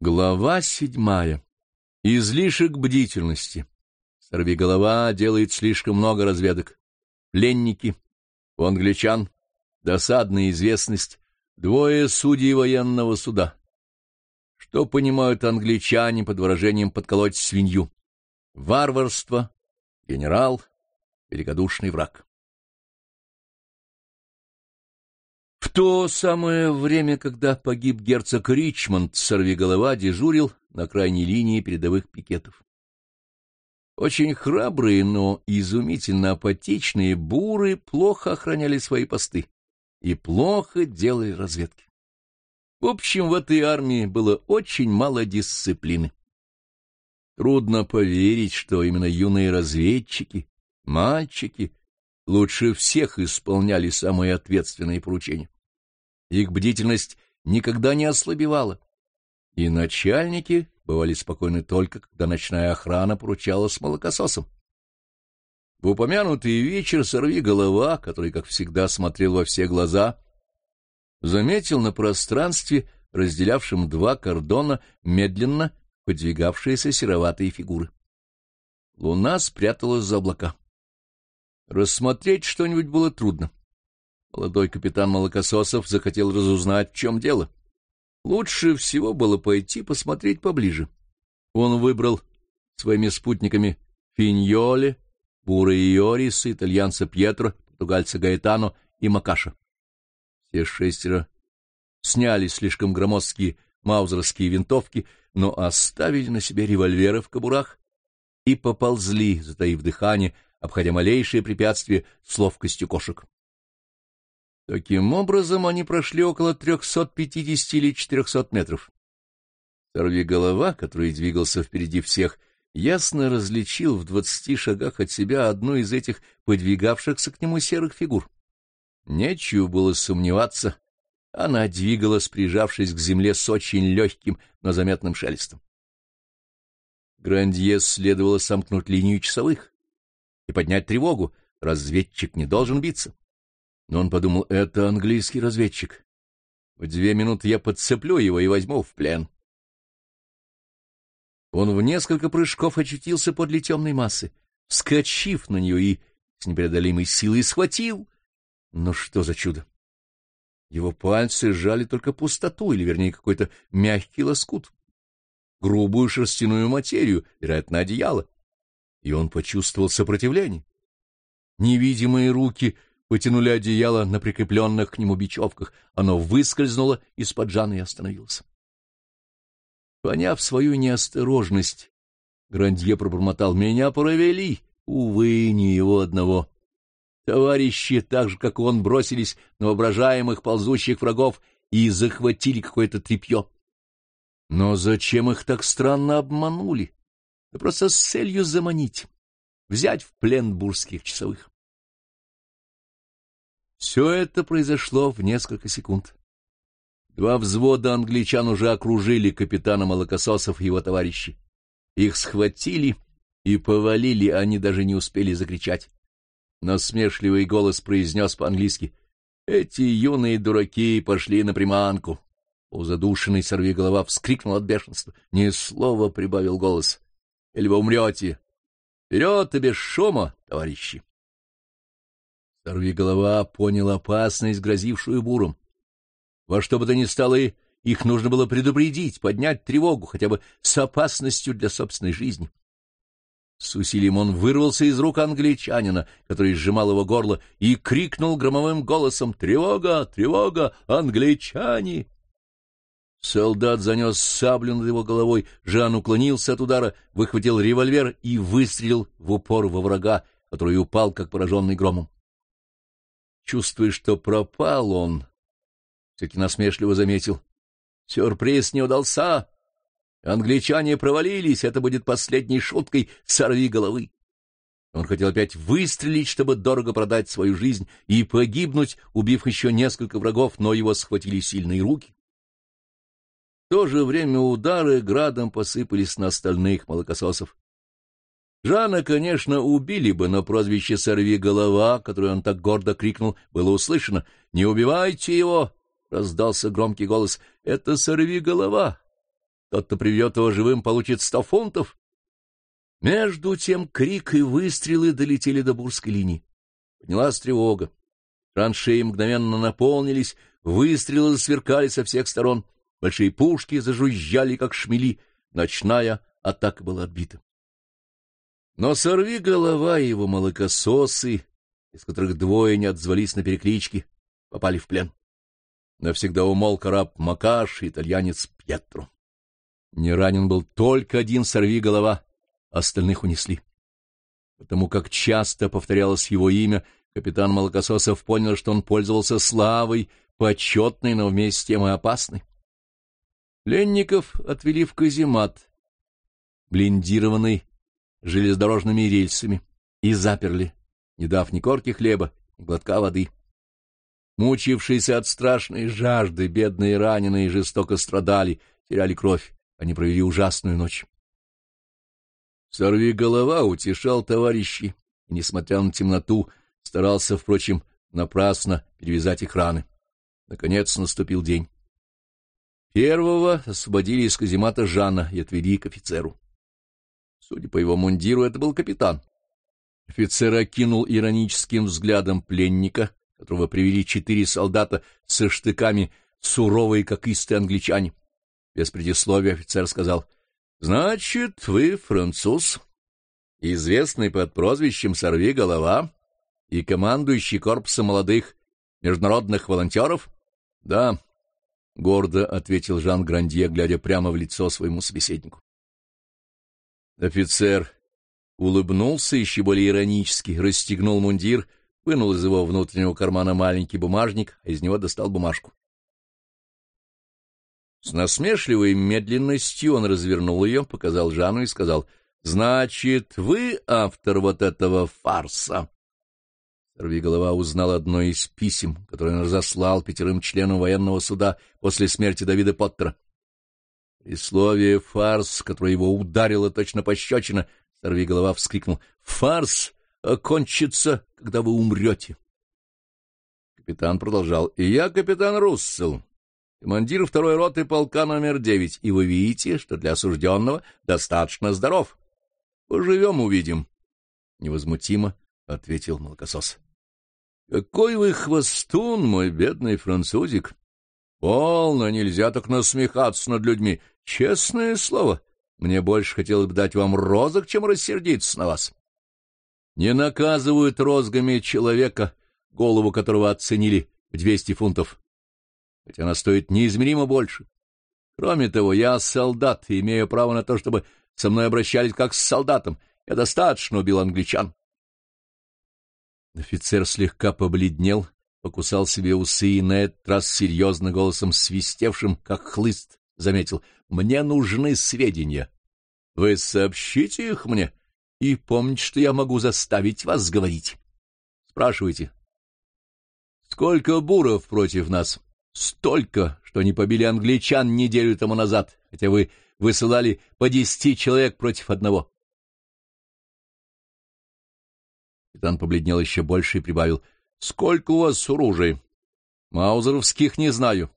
Глава седьмая. Излишек бдительности. Сорвиголова делает слишком много разведок. Пленники. У англичан. Досадная известность. Двое судей военного суда. Что понимают англичане под выражением «подколоть свинью»? Варварство. Генерал. Великодушный враг. В то самое время, когда погиб герцог Ричмонд, сорвиголова дежурил на крайней линии передовых пикетов. Очень храбрые, но изумительно апатичные буры плохо охраняли свои посты и плохо делали разведки. В общем, в этой армии было очень мало дисциплины. Трудно поверить, что именно юные разведчики, мальчики, лучше всех исполняли самые ответственные поручения. Их бдительность никогда не ослабевала, и начальники бывали спокойны только, когда ночная охрана поручала с молокососом. В упомянутый вечер сорви голова, который, как всегда, смотрел во все глаза, заметил на пространстве, разделявшем два кордона, медленно подвигавшиеся сероватые фигуры. Луна спряталась за облака. Рассмотреть что-нибудь было трудно. Молодой капитан Молокососов захотел разузнать, в чем дело. Лучше всего было пойти посмотреть поближе. Он выбрал своими спутниками Финьоле, Бура Иориса, итальянца Пьетро, португальца Гаэтано и Макаша. Все шестеро сняли слишком громоздкие маузерские винтовки, но оставили на себе револьверы в кобурах и поползли, затаив дыхание, обходя малейшие препятствия с ловкостью кошек. Таким образом, они прошли около 350 или 400 метров. голова, который двигался впереди всех, ясно различил в двадцати шагах от себя одну из этих подвигавшихся к нему серых фигур. Нечего было сомневаться, она двигалась, прижавшись к земле с очень легким, но заметным шелестом. Грандье следовало сомкнуть линию часовых и поднять тревогу, разведчик не должен биться. Но он подумал, это английский разведчик. В две минуты я подцеплю его и возьму в плен. Он в несколько прыжков очутился подле темной массы, вскочив на нее и с непреодолимой силой схватил. Но что за чудо! Его пальцы сжали только пустоту, или, вернее, какой-то мягкий лоскут, грубую шерстяную материю, вероятно, одеяло, и он почувствовал сопротивление. Невидимые руки потянули одеяло на прикрепленных к нему бечевках. Оно выскользнуло из-под Жана и остановилось. Поняв свою неосторожность, Грандье пробормотал, — Меня провели, увы, не его одного. Товарищи, так же, как он, бросились на воображаемых ползущих врагов и захватили какое-то тряпье. Но зачем их так странно обманули? Да просто с целью заманить, взять в плен бурских часовых. Все это произошло в несколько секунд. Два взвода англичан уже окружили капитана Молокососов и его товарищи. Их схватили и повалили, они даже не успели закричать. Насмешливый голос произнес по-английски. «Эти юные дураки пошли на приманку». Задушенной сорвиголова вскрикнул от бешенства. «Ни слова!» — прибавил голос. «Или вы умрете!» «Вперед и без шума, товарищи!» голова понял опасность, грозившую буром. Во что бы то ни стало, их нужно было предупредить, поднять тревогу, хотя бы с опасностью для собственной жизни. С усилием он вырвался из рук англичанина, который сжимал его горло, и крикнул громовым голосом «Тревога! Тревога! Англичане!» Солдат занес саблю над его головой, Жан уклонился от удара, выхватил револьвер и выстрелил в упор во врага, который упал, как пораженный громом. Чувствуя, что пропал он, все-таки насмешливо заметил. Сюрприз не удался. Англичане провалились, это будет последней шуткой «сорви головы». Он хотел опять выстрелить, чтобы дорого продать свою жизнь и погибнуть, убив еще несколько врагов, но его схватили сильные руки. То же время удары градом посыпались на остальных молокососов. Жана, конечно, убили бы, но прозвище «Сорви голова», которое он так гордо крикнул, было услышано. «Не убивайте его!» — раздался громкий голос. «Это «Сорви голова!» Тот, кто приведет его живым, получит сто фунтов. Между тем крик и выстрелы долетели до бурской линии. Поднялась тревога. Траншеи мгновенно наполнились, выстрелы засверкали со всех сторон, большие пушки зажужжали, как шмели, ночная атака была отбита. Но сорви голова его молокососы, из которых двое не отзвались на переклички, попали в плен. Навсегда умолк араб Макаш и итальянец Пьетро. Не ранен был только один сорви голова, остальных унесли. Потому как часто повторялось его имя, капитан Молокососов понял, что он пользовался славой, почетной, но вместе с тем и опасной. Пленников отвели в каземат, блиндированный железнодорожными рельсами, и заперли, не дав ни корки хлеба, ни глотка воды. Мучившиеся от страшной жажды, бедные раненые жестоко страдали, теряли кровь. Они провели ужасную ночь. Сорви голова утешал товарищей, и, несмотря на темноту, старался, впрочем, напрасно перевязать их раны. Наконец наступил день. Первого освободили из каземата Жана и отвели к офицеру. Судя по его мундиру, это был капитан. Офицер окинул ироническим взглядом пленника, которого привели четыре солдата со штыками, суровые, как истые англичане. Без предисловия офицер сказал, — Значит, вы француз, известный под прозвищем «Сорви голова» и командующий корпусом молодых международных волонтеров? — Да, — гордо ответил Жан Грандье, глядя прямо в лицо своему собеседнику. Офицер улыбнулся еще более иронически, расстегнул мундир, вынул из его внутреннего кармана маленький бумажник, а из него достал бумажку. С насмешливой медленностью он развернул ее, показал Жанну и сказал, «Значит, вы автор вот этого фарса?» Сорвиголова узнал одно из писем, которое он разослал пятерым членам военного суда после смерти Давида Поттера. Слове «фарс», которое его ударило точно пощечина, Сорвиголова вскрикнул «Фарс окончится, когда вы умрете». Капитан продолжал «И я капитан Руссел, командир второй роты полка номер девять, и вы видите, что для осужденного достаточно здоров. Поживем — увидим». Невозмутимо ответил молокосос. — Какой вы хвостун, мой бедный французик! Полно, нельзя так насмехаться над людьми. Честное слово, мне больше хотелось бы дать вам розок, чем рассердиться на вас. Не наказывают розгами человека, голову которого оценили в двести фунтов, хотя она стоит неизмеримо больше. Кроме того, я солдат и имею право на то, чтобы со мной обращались как с солдатом. Я достаточно убил англичан. Офицер слегка побледнел, покусал себе усы и на этот раз серьезно голосом свистевшим, как хлыст, заметил. — Мне нужны сведения. Вы сообщите их мне, и помните, что я могу заставить вас говорить. Спрашивайте. — Сколько буров против нас? — Столько, что они побили англичан неделю тому назад, хотя вы высылали по десяти человек против одного. Капитан побледнел еще больше и прибавил. — Сколько у вас оружия? — Маузеровских не знаю.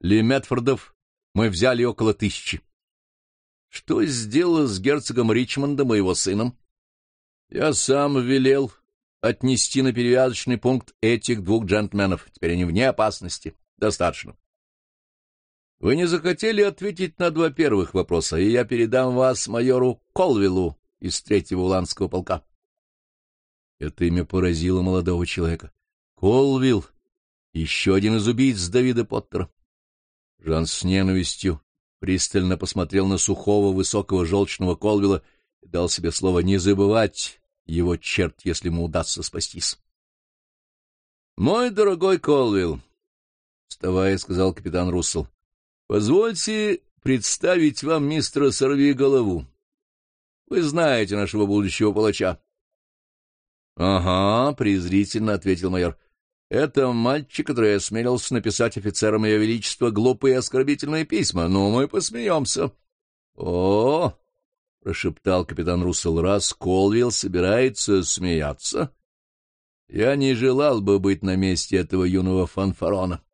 Ли Метфордов мы взяли около тысячи. — Что сделал с герцогом Ричмондом и его сыном? — Я сам велел отнести на перевязочный пункт этих двух джентльменов. Теперь они вне опасности. Достаточно. Вы не захотели ответить на два первых вопроса, и я передам вас майору Колвиллу из третьего уланского полка. Это имя поразило молодого человека. Колвилл, еще один из убийц Давида Поттера. Жан с ненавистью пристально посмотрел на сухого, высокого, желчного Колвилла и дал себе слово не забывать его черт, если ему удастся спастись. — Мой дорогой Колвилл, — вставая, сказал капитан Руссел, — позвольте представить вам мистера Сорви голову. Вы знаете нашего будущего палача. — Ага, — презрительно ответил майор. — Это мальчик, который осмелился написать офицерам Ее Величества глупые и оскорбительные письма. Ну, мы посмеемся. — О, — прошептал капитан Руссел, — раз Колвилл собирается смеяться, я не желал бы быть на месте этого юного фанфарона.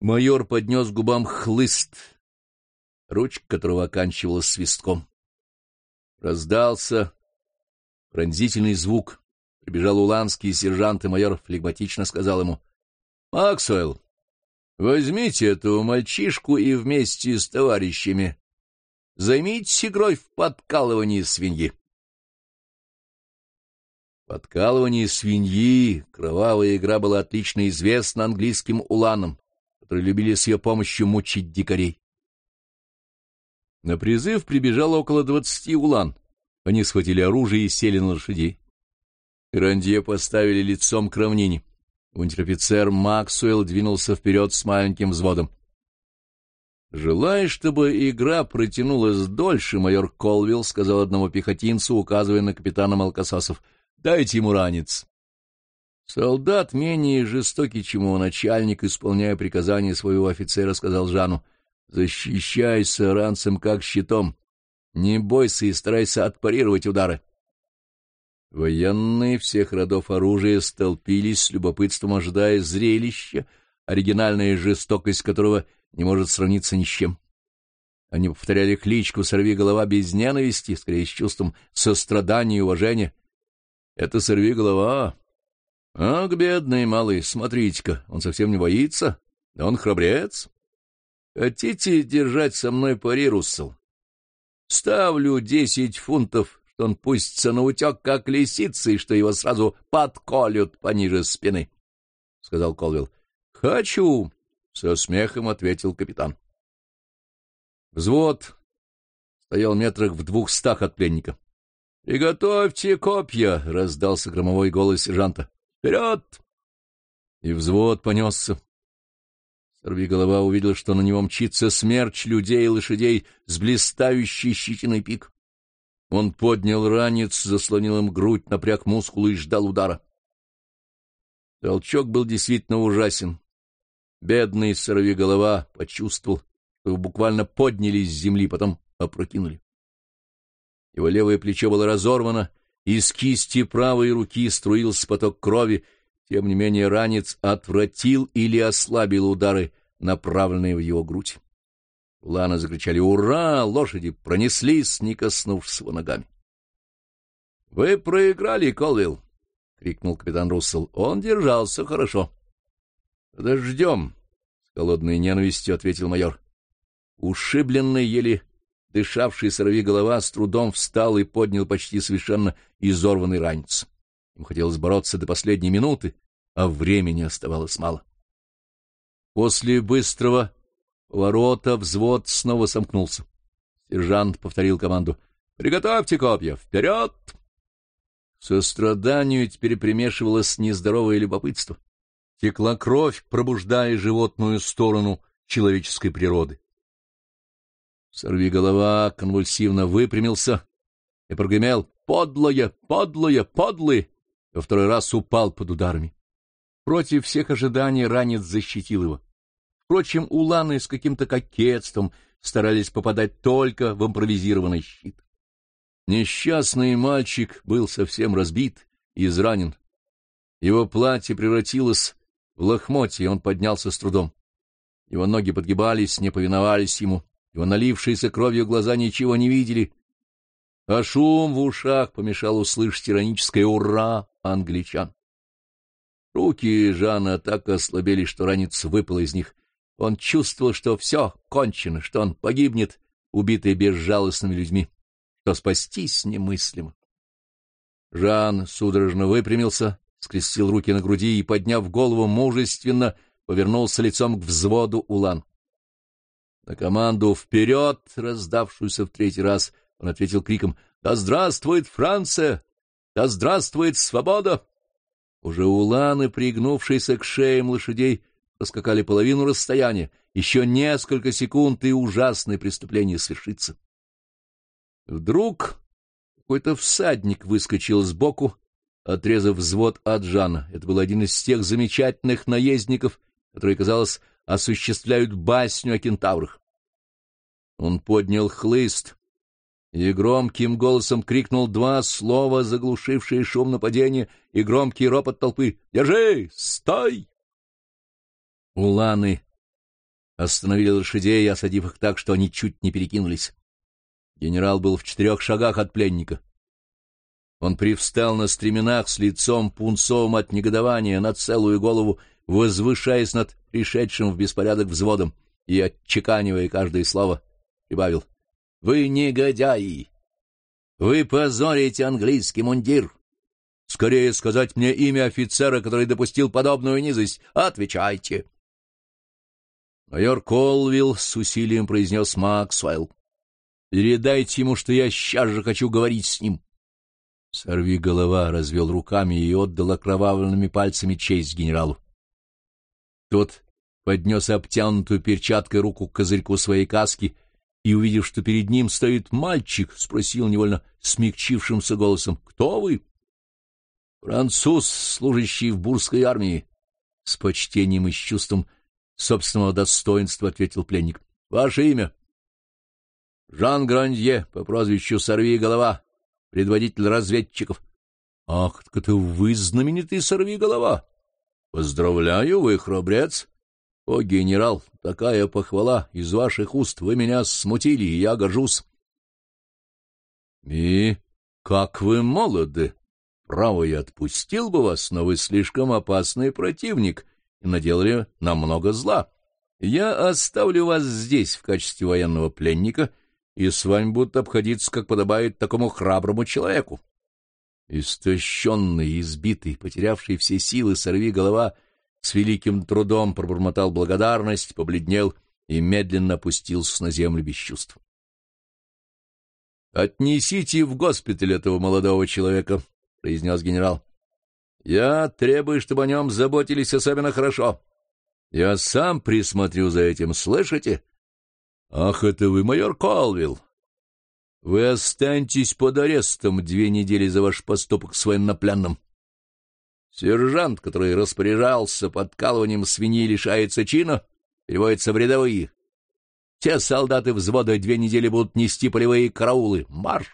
Майор поднес губам хлыст, ручка которого оканчивалась свистком. Раздался пронзительный звук. Прибежал уланский сержант, и майор флегматично сказал ему, — Максуэлл, возьмите этого мальчишку и вместе с товарищами займитесь игрой в подкалывание свиньи. Подкалывание свиньи, кровавая игра была отлично известна английским уланам, которые любили с ее помощью мучить дикарей. На призыв прибежало около двадцати улан. Они схватили оружие и сели на лошадей. Рандье поставили лицом к равнине. Унтер-офицер Максуэлл двинулся вперед с маленьким взводом. Желая, чтобы игра протянулась дольше, майор Колвилл сказал одному пехотинцу, указывая на капитана Малкасасов, «Дайте ему ранец». Солдат, менее жестокий, чем его начальник, исполняя приказания своего офицера, сказал Жану, Защищайся ранцем как щитом. Не бойся и старайся отпарировать удары. Военные всех родов оружия столпились с любопытством, ожидая зрелища, оригинальная жестокость которого не может сравниться ни с чем. Они повторяли кличку «Сорви голова» без ненависти, скорее с чувством сострадания и уважения. Это «Сорви голова». Ах, бедный малый, смотрите-ка, он совсем не боится, да он храбрец. Хотите держать со мной пари, Руссел? Ставлю десять фунтов, что он пустится на утек, как лисица, и что его сразу подколют пониже спины, — сказал Колвилл. — Хочу, — со смехом ответил капитан. Взвод стоял метрах в двухстах от пленника. — Приготовьте копья! — раздался громовой голос сержанта. — Вперед! И взвод понесся. Сорвиголова увидел, что на него мчится смерч людей и лошадей с блистающей щетиной пик. Он поднял ранец, заслонил им грудь, напряг мускулы и ждал удара. Толчок был действительно ужасен. Бедный сорвиголова почувствовал, что его буквально подняли с земли, потом опрокинули. Его левое плечо было разорвано, из кисти правой руки струился поток крови, тем не менее ранец отвратил или ослабил удары, направленные в его грудь. Лана закричали «Ура!», лошади пронеслись, не коснувшись его ногами. — Вы проиграли, Колвилл! — крикнул капитан Руссел. — Он держался хорошо. — Подождем, — с холодной ненавистью ответил майор. Ушибленный, еле дышавший сорови голова с трудом встал и поднял почти совершенно изорванный ранец. Ему хотелось бороться до последней минуты, а времени оставалось мало. После быстрого поворота взвод снова сомкнулся. Сержант повторил команду. «Приготовьте копья! Вперед!» Состраданию теперь примешивалось нездоровое любопытство. Текла кровь, пробуждая животную сторону человеческой природы. Сорви голова конвульсивно выпрямился и прогремел «Подлое! Подлое! Подлые!» Во второй раз упал под ударами. Против всех ожиданий ранец защитил его. Впрочем, уланы с каким-то кокетством старались попадать только в импровизированный щит. Несчастный мальчик был совсем разбит и изранен. Его платье превратилось в лохмотье, и он поднялся с трудом. Его ноги подгибались, не повиновались ему, его налившиеся кровью глаза ничего не видели, а шум в ушах помешал услышать ироническое «Ура!» англичан. Руки Жана так ослабели, что ранец выпал из них. Он чувствовал, что все кончено, что он погибнет, убитый безжалостными людьми, что спастись немыслимо. Жан судорожно выпрямился, скрестил руки на груди и, подняв голову, мужественно повернулся лицом к взводу улан. На команду «Вперед!», раздавшуюся в третий раз, — он ответил криком «Да здравствует Франция! Да здравствует свобода!» Уже уланы, пригнувшиеся к шеям лошадей, проскакали половину расстояния. Еще несколько секунд, и ужасное преступление свершится. Вдруг какой-то всадник выскочил сбоку, отрезав взвод от Жана. Это был один из тех замечательных наездников, которые, казалось, осуществляют басню о кентаврах. Он поднял хлыст, и громким голосом крикнул два слова, заглушившие шум нападения и громкий ропот толпы. «Держи! Стой!» Уланы остановили лошадей, осадив их так, что они чуть не перекинулись. Генерал был в четырех шагах от пленника. Он привстал на стременах с лицом пунцовым от негодования на целую голову, возвышаясь над пришедшим в беспорядок взводом и, отчеканивая каждое слово, прибавил. — Вы негодяи! Вы позорите английский мундир! Скорее сказать мне имя офицера, который допустил подобную низость. Отвечайте! Майор Колвилл с усилием произнес Максвелл. — Передайте ему, что я сейчас же хочу говорить с ним. Сорви голова развел руками и отдал окровавленными пальцами честь генералу. Тот поднес обтянутую перчаткой руку к козырьку своей каски и, увидев, что перед ним стоит мальчик, спросил невольно смягчившимся голосом, «Кто вы?» «Француз, служащий в бурской армии», — с почтением и с чувством собственного достоинства ответил пленник. «Ваше имя?» «Жан Грандье, по прозвищу Сорви голова, предводитель разведчиков. — Ах, так это вы знаменитый сорвиголова! Поздравляю, вы храбрец! О, генерал, такая похвала из ваших уст! Вы меня смутили, и я горжусь. — И как вы молоды! Право, я отпустил бы вас, но вы слишком опасный противник и наделали нам много зла. Я оставлю вас здесь в качестве военного пленника — и с вами будут обходиться, как подобает такому храброму человеку. Истощенный, избитый, потерявший все силы, сорви голова, с великим трудом пробормотал благодарность, побледнел и медленно опустился на землю без чувств. — Отнесите в госпиталь этого молодого человека, — произнес генерал. — Я требую, чтобы о нем заботились особенно хорошо. Я сам присмотрю за этим, слышите? —— Ах, это вы, майор Колвилл! Вы останетесь под арестом две недели за ваш поступок с военнопленным. Сержант, который распоряжался подкалыванием свиньи, лишается чина, переводится в рядовые. Те солдаты взвода две недели будут нести полевые караулы. Марш!